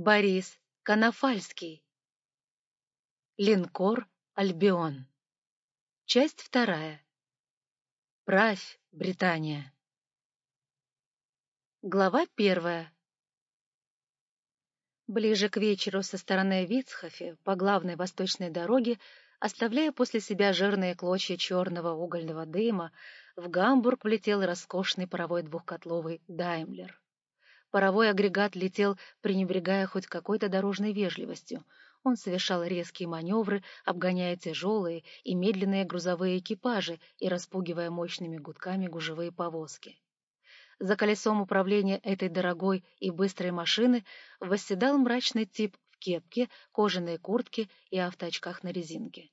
Борис Конофальский. Линкор Альбион. Часть вторая. Правь, Британия. Глава первая. Ближе к вечеру со стороны Вицхофе по главной восточной дороге, оставляя после себя жирные клочья черного угольного дыма, в Гамбург влетел роскошный паровой двухкотловый «Даймлер». Паровой агрегат летел, пренебрегая хоть какой-то дорожной вежливостью. Он совершал резкие маневры, обгоняя тяжелые и медленные грузовые экипажи и распугивая мощными гудками гужевые повозки. За колесом управления этой дорогой и быстрой машины восседал мрачный тип в кепке, кожаной куртке и автоочках на резинке.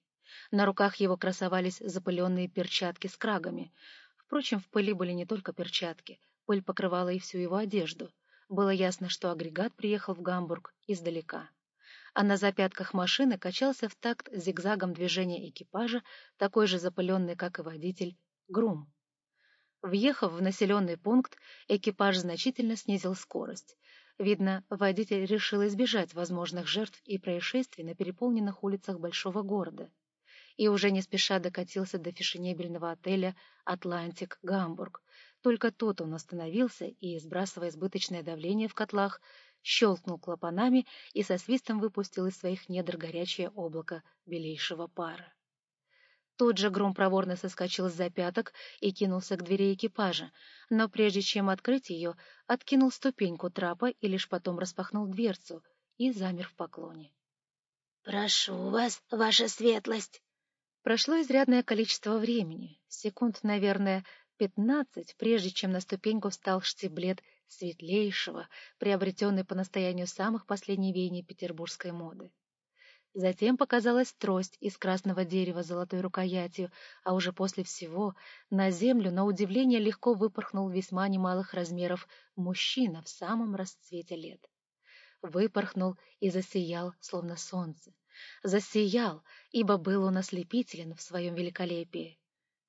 На руках его красовались запыленные перчатки с крагами. Впрочем, в пыли были не только перчатки, пыль покрывала и всю его одежду. Было ясно, что агрегат приехал в Гамбург издалека. А на запятках машины качался в такт зигзагом движения экипажа, такой же запыленный, как и водитель, грум. Въехав в населенный пункт, экипаж значительно снизил скорость. Видно, водитель решил избежать возможных жертв и происшествий на переполненных улицах большого города и уже не спеша докатился до фешенебельного отеля «Атлантик Гамбург». Только тут он остановился и, сбрасывая избыточное давление в котлах, щелкнул клапанами и со свистом выпустил из своих недр горячее облако белейшего пара. Тут же Гром проворно соскочил с запяток и кинулся к двери экипажа, но прежде чем открыть ее, откинул ступеньку трапа и лишь потом распахнул дверцу и замер в поклоне. — Прошу вас, ваша светлость! Прошло изрядное количество времени, секунд, наверное, пятнадцать, прежде чем на ступеньку встал штиблет светлейшего, приобретенный по настоянию самых последних веяний петербургской моды. Затем показалась трость из красного дерева с золотой рукоятью, а уже после всего на землю, на удивление, легко выпорхнул весьма немалых размеров мужчина в самом расцвете лет. Выпорхнул и засиял, словно солнце засиял, ибо был он ослепителен в своем великолепии.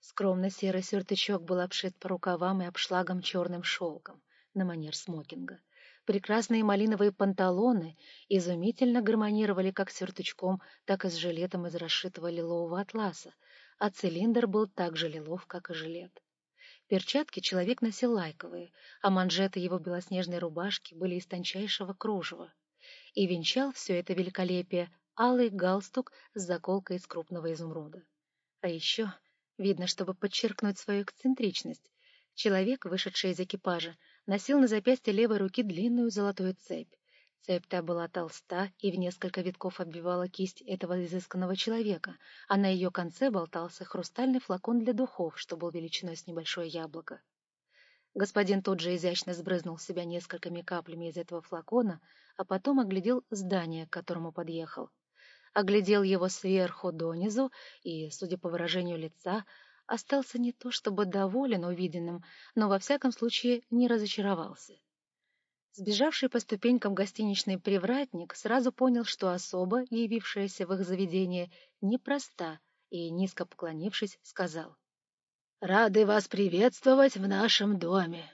Скромно серый сюртычок был обшит по рукавам и обшлагом черным шелком, на манер смокинга. Прекрасные малиновые панталоны изумительно гармонировали как с сюртучком, так и с жилетом из расшитого лилового атласа, а цилиндр был так же лилов, как и жилет. Перчатки человек носил лайковые, а манжеты его белоснежной рубашки были из тончайшего кружева. И венчал все это великолепие алый галстук с заколкой из крупного изумруда. А еще, видно, чтобы подчеркнуть свою эксцентричность, человек, вышедший из экипажа, носил на запястье левой руки длинную золотую цепь. Цепь-то была толста и в несколько витков обвивала кисть этого изысканного человека, а на ее конце болтался хрустальный флакон для духов, что был величиной с небольшое яблоко. Господин тут же изящно сбрызнул себя несколькими каплями из этого флакона, а потом оглядел здание, к которому подъехал оглядел его сверху донизу и, судя по выражению лица, остался не то чтобы доволен увиденным, но во всяком случае не разочаровался. Сбежавший по ступенькам гостиничный привратник сразу понял, что особа, явившаяся в их заведение, непроста, и, низко поклонившись, сказал — «Рады вас приветствовать в нашем доме!»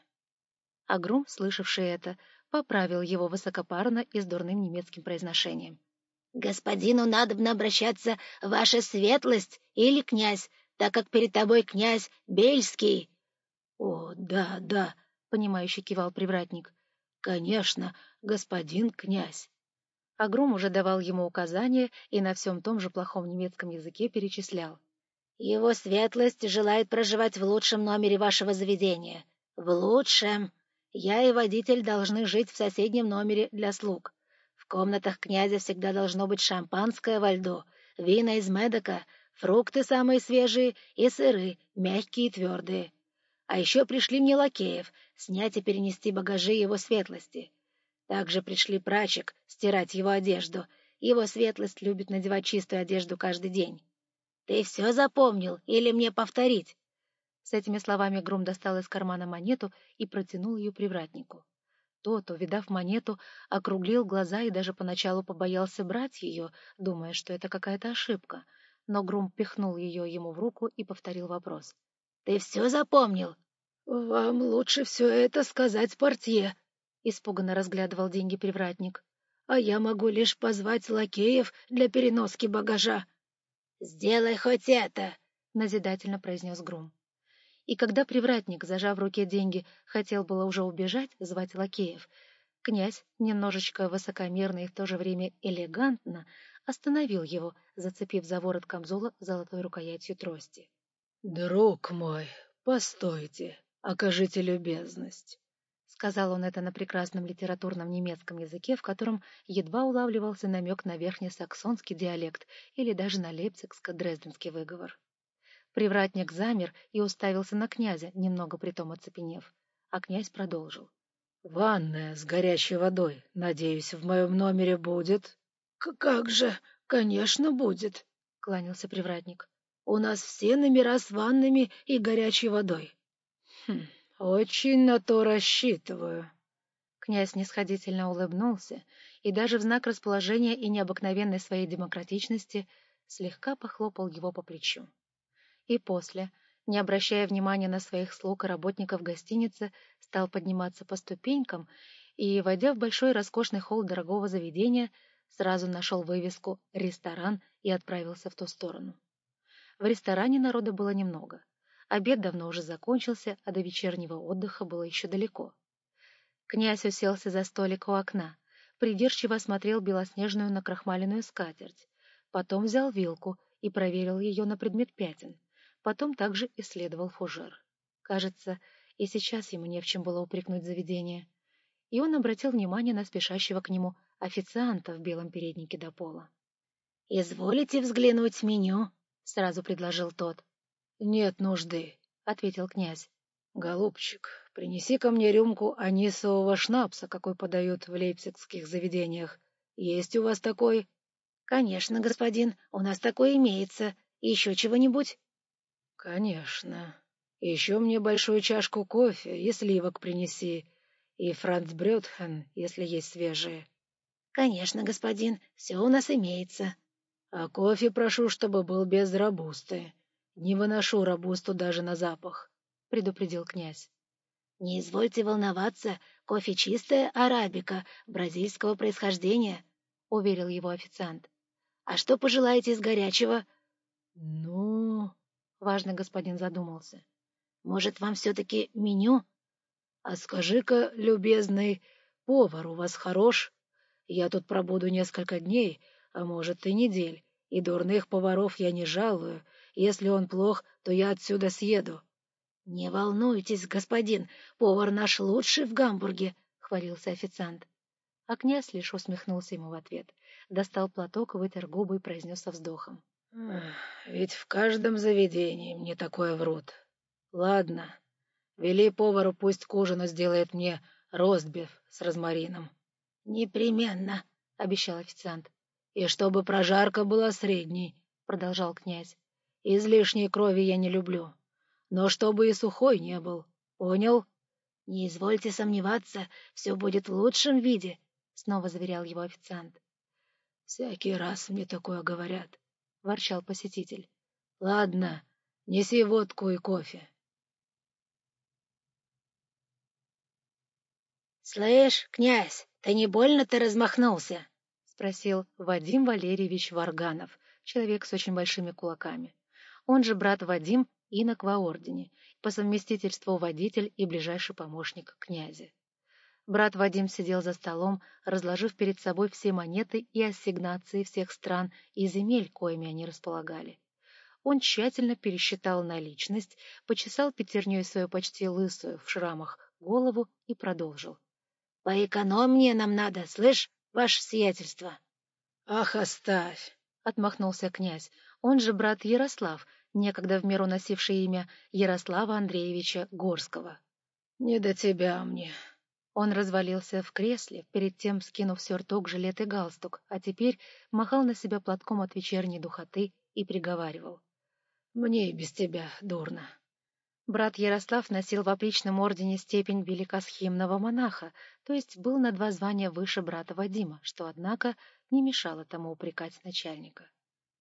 Агрум, слышавший это, поправил его высокопарно и с дурным немецким произношением. Господину надобно обращаться ваша светлость или князь, так как перед тобой князь Бельский. — О, да, да, — понимающе кивал привратник. — Конечно, господин князь. Агром уже давал ему указания и на всем том же плохом немецком языке перечислял. «Его светлость желает проживать в лучшем номере вашего заведения. В лучшем. Я и водитель должны жить в соседнем номере для слуг комнатах князя всегда должно быть шампанское во льду, вина из медока, фрукты самые свежие и сыры, мягкие и твердые. А еще пришли мне лакеев снять и перенести багажи его светлости. Также пришли прачек стирать его одежду. Его светлость любит надевать чистую одежду каждый день. Ты все запомнил или мне повторить? С этими словами Грум достал из кармана монету и протянул ее привратнику. Тот, увидав монету, округлил глаза и даже поначалу побоялся брать ее, думая, что это какая-то ошибка. Но Грум пихнул ее ему в руку и повторил вопрос. — Ты все запомнил? — Вам лучше все это сказать портье, — испуганно разглядывал деньги привратник. а я могу лишь позвать лакеев для переноски багажа. — Сделай хоть это, — назидательно произнес Грум. И когда привратник, зажав в руке деньги, хотел было уже убежать, звать лакеев, князь, немножечко высокомерно и в то же время элегантно, остановил его, зацепив за ворот камзола золотой рукоятью трости. — Друг мой, постойте, окажите любезность. — сказал он это на прекрасном литературном немецком языке, в котором едва улавливался намек на верхнесаксонский диалект или даже на лейпцигско-дрезденский выговор. Привратник замер и уставился на князя, немного притом оцепенев. А князь продолжил. — Ванная с горячей водой, надеюсь, в моем номере будет? — Как же, конечно, будет, — кланялся привратник. — У нас все номера с ваннами и горячей водой. — Хм, очень на то рассчитываю. Князь нисходительно улыбнулся и даже в знак расположения и необыкновенной своей демократичности слегка похлопал его по плечу и после, не обращая внимания на своих слуг и работников гостиницы, стал подниматься по ступенькам и, войдя в большой роскошный холл дорогого заведения, сразу нашел вывеску «Ресторан» и отправился в ту сторону. В ресторане народа было немного. Обед давно уже закончился, а до вечернего отдыха было еще далеко. Князь уселся за столик у окна, придирчиво осмотрел белоснежную накрахмаленную скатерть, потом взял вилку и проверил ее на предмет пятен — Потом также исследовал фужер. Кажется, и сейчас ему не в чем было упрекнуть заведение. И он обратил внимание на спешащего к нему официанта в белом переднике до пола. — Изволите взглянуть меню? — сразу предложил тот. — Нет нужды, — ответил князь. — Голубчик, принеси ко мне рюмку анисового шнапса, какой подают в лейпцигских заведениях. Есть у вас такой? — Конечно, господин, у нас такой имеется. Еще чего-нибудь? «Конечно. Еще мне большую чашку кофе и сливок принеси, и Франц Брюдхен, если есть свежие». «Конечно, господин, все у нас имеется». «А кофе прошу, чтобы был без рабусты. Не выношу рабусту даже на запах», — предупредил князь. «Не извольте волноваться, кофе чистая арабика, бразильского происхождения», — уверил его официант. «А что пожелаете из горячего?» «Ну...» Важный господин задумался. «Может, вам все-таки меню?» «А скажи-ка, любезный, повар у вас хорош? Я тут пробуду несколько дней, а может и недель, и дурных поваров я не жалую. Если он плох, то я отсюда съеду». «Не волнуйтесь, господин, повар наш лучший в Гамбурге», — хвалился официант. А князь лишь усмехнулся ему в ответ, достал платок, вытер губы и произнес со вздохом. Ведь в каждом заведении мне такое врут. Ладно, вели повару, пусть к ужину сделает мне ростбиф с розмарином. — Непременно, — обещал официант. — И чтобы прожарка была средней, — продолжал князь. — Излишней крови я не люблю. Но чтобы и сухой не был. Понял? — Не извольте сомневаться, все будет в лучшем виде, — снова заверял его официант. — Всякий раз мне такое говорят. — ворчал посетитель. — Ладно, неси водку и кофе. — Слышь, князь, ты не больно ты размахнулся? — спросил Вадим Валерьевич Варганов, человек с очень большими кулаками. Он же брат Вадим, инок во ордене, по совместительству водитель и ближайший помощник князя. Брат Вадим сидел за столом, разложив перед собой все монеты и ассигнации всех стран и земель, коими они располагали. Он тщательно пересчитал наличность, почесал пятерней свою почти лысую в шрамах голову и продолжил. — Поэкономнее нам надо, слышь, ваше сиятельство. — Ах, оставь! — отмахнулся князь. Он же брат Ярослав, некогда в меру носивший имя Ярослава Андреевича Горского. — Не до тебя мне. Он развалился в кресле, перед тем скинув сюртук, жилет и галстук, а теперь махал на себя платком от вечерней духоты и приговаривал. «Мне и без тебя дурно». Брат Ярослав носил в опличном ордене степень великосхимного монаха, то есть был на два звания выше брата Вадима, что, однако, не мешало тому упрекать начальника.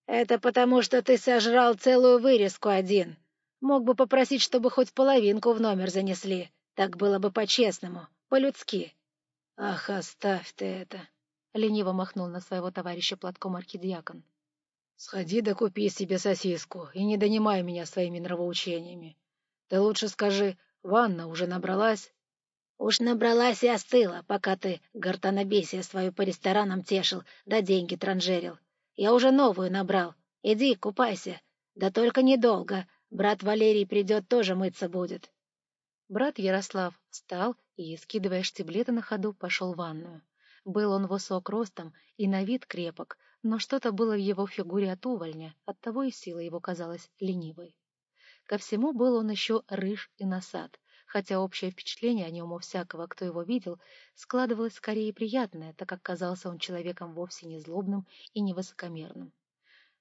«Это потому, что ты сожрал целую вырезку один. Мог бы попросить, чтобы хоть половинку в номер занесли. Так было бы по-честному по-людски. Ах, оставь ты это. — лениво махнул на своего товарища платком архидиакон. — Сходи да купи себе сосиску и не донимай меня своими нравоучениями. Ты лучше скажи, ванна уже набралась? — Уж набралась и остыла, пока ты гортанобесие свою по ресторанам тешил, да деньги транжерил. Я уже новую набрал. Иди, купайся. Да только недолго. Брат Валерий придет, тоже мыться будет. Брат Ярослав встал и, скидывая штиблеты на ходу, пошел в ванную. Был он высок ростом и на вид крепок, но что-то было в его фигуре от увольня, оттого и сила его казалась ленивой. Ко всему был он еще рыж и насад, хотя общее впечатление о нем у всякого, кто его видел, складывалось скорее приятное, так как казался он человеком вовсе не злобным и не высокомерным.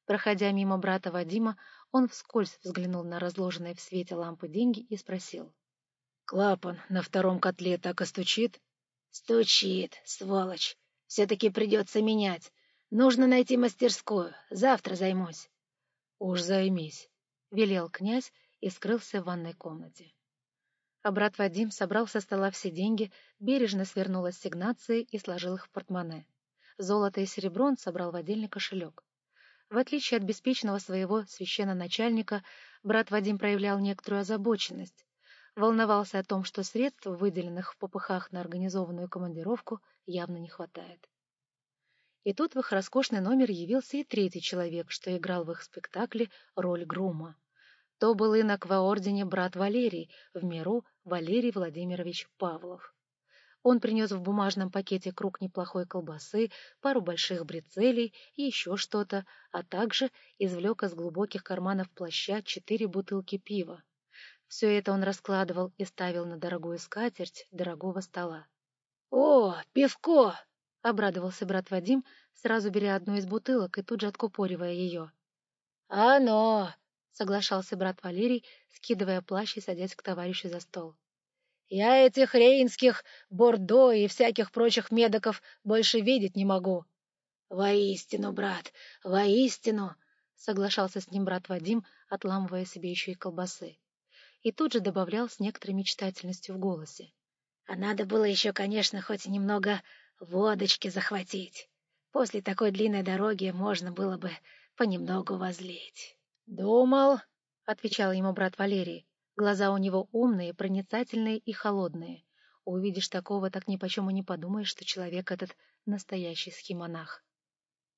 Проходя мимо брата Вадима, он вскользь взглянул на разложенные в свете лампы деньги и спросил. — Клапан на втором котле так и стучит? — Стучит, сволочь. Все-таки придется менять. Нужно найти мастерскую. Завтра займусь. — Уж займись, — велел князь и скрылся в ванной комнате. А брат Вадим собрал со стола все деньги, бережно свернул ассигнации и сложил их в портмоне. Золото и серебро он собрал в отдельный кошелек. В отличие от беспечного своего священноначальника, брат Вадим проявлял некоторую озабоченность волновался о том, что средств, выделенных в попыхах на организованную командировку, явно не хватает. И тут в их роскошный номер явился и третий человек, что играл в их спектакле роль грума. То был инок во ордене брат Валерий, в миру Валерий Владимирович Павлов. Он принес в бумажном пакете круг неплохой колбасы, пару больших брецелей и еще что-то, а также извлек из глубоких карманов плаща четыре бутылки пива. Все это он раскладывал и ставил на дорогую скатерть дорогого стола. — О, пивко! — обрадовался брат Вадим, сразу беря одну из бутылок и тут же откупоривая ее. — Оно! — соглашался брат Валерий, скидывая плащ и садясь к товарищу за стол. — Я этих рейнских, бордо и всяких прочих медоков больше видеть не могу. — Воистину, брат, воистину! — соглашался с ним брат Вадим, отламывая себе еще и колбасы и тут же добавлял с некоторой мечтательностью в голосе. «А надо было еще, конечно, хоть немного водочки захватить. После такой длинной дороги можно было бы понемногу возлить». «Думал», — отвечал ему брат Валерий. Глаза у него умные, проницательные и холодные. Увидишь такого, так ни почем и не подумаешь, что человек этот настоящий схимонах.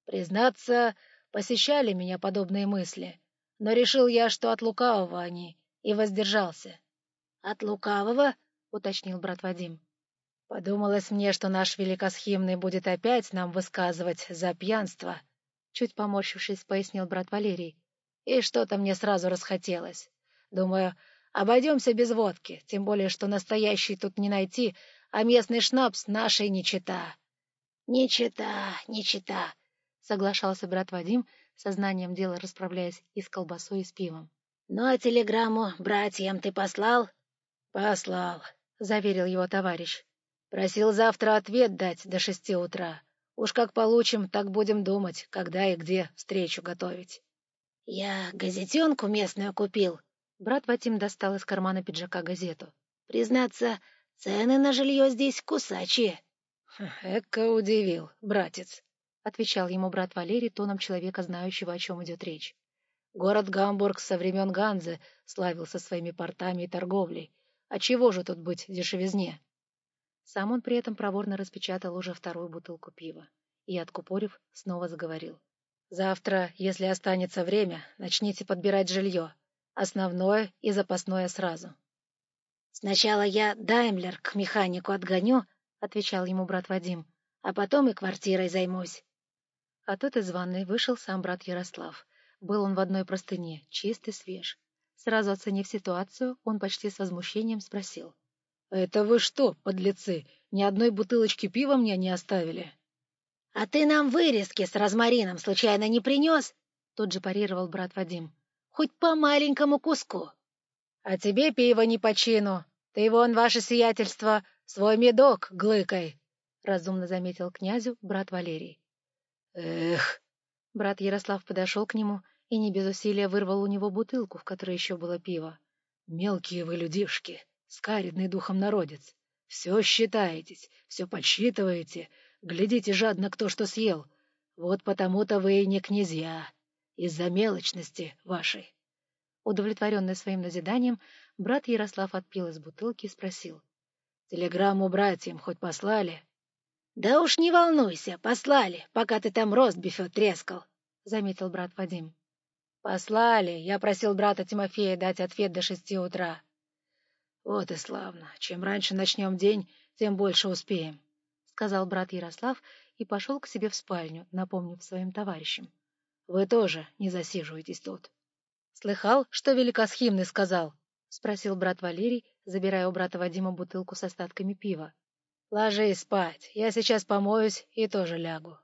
«Признаться, посещали меня подобные мысли, но решил я, что от лукавого они, и воздержался. — От лукавого? — уточнил брат Вадим. — Подумалось мне, что наш великосхимный будет опять нам высказывать за пьянство. Чуть поморщившись, пояснил брат Валерий. И что-то мне сразу расхотелось. Думаю, обойдемся без водки, тем более, что настоящий тут не найти, а местный шнапс нашей не чита. — Не чита, не чита, — соглашался брат Вадим, сознанием дела расправляясь и с колбасой, и с пивом. «Ну а телеграмму братьям ты послал?» «Послал», — заверил его товарищ. «Просил завтра ответ дать до шести утра. Уж как получим, так будем думать, когда и где встречу готовить». «Я газетенку местную купил». Брат Ватим достал из кармана пиджака газету. «Признаться, цены на жилье здесь кусачие». «Эка удивил, братец», — отвечал ему брат Валерий тоном человека, знающего, о чем идет речь. Город Гамбург со времен Ганзы славился своими портами и торговлей. А чего же тут быть дешевизне? Сам он при этом проворно распечатал уже вторую бутылку пива и, откупорив, снова заговорил. «Завтра, если останется время, начните подбирать жилье. Основное и запасное сразу». «Сначала я Даймлер к механику отгоню», — отвечал ему брат Вадим, «а потом и квартирой займусь». А тут из ванной вышел сам брат Ярослав был он в одной простыне, чист и свеж. Сразу оценив ситуацию, он почти с возмущением спросил. — Это вы что, подлецы, ни одной бутылочки пива мне не оставили? — А ты нам вырезки с розмарином случайно не принес? — тут же парировал брат Вадим. — Хоть по маленькому куску. — А тебе пиво не по чину. Ты вон, ваше сиятельство, свой медок глыкой, — разумно заметил князю брат Валерий. — Эх! Брат Ярослав подошел к нему и не без усилия вырвал у него бутылку, в которой еще было пиво. — Мелкие вы людишки, скаридный духом народец. Все считаетесь, все подсчитываете, Глядите жадно, кто что съел. Вот потому-то вы и не князья. Из-за мелочности вашей. Удовлетворенный своим назиданием, брат Ярослав отпил из бутылки и спросил. — Телеграмму братьям хоть послали? — Да уж не волнуйся, послали, пока ты там ростбифе трескал, — заметил брат Вадим. — Послали. Я просил брата Тимофея дать ответ до шести утра. — Вот и славно. Чем раньше начнем день, тем больше успеем, — сказал брат Ярослав и пошел к себе в спальню, напомнив своим товарищам. — Вы тоже не засиживайтесь тут. — Слыхал, что великосхимный сказал? — спросил брат Валерий, забирая у брата Вадима бутылку с остатками пива. — Ложись спать. Я сейчас помоюсь и тоже лягу.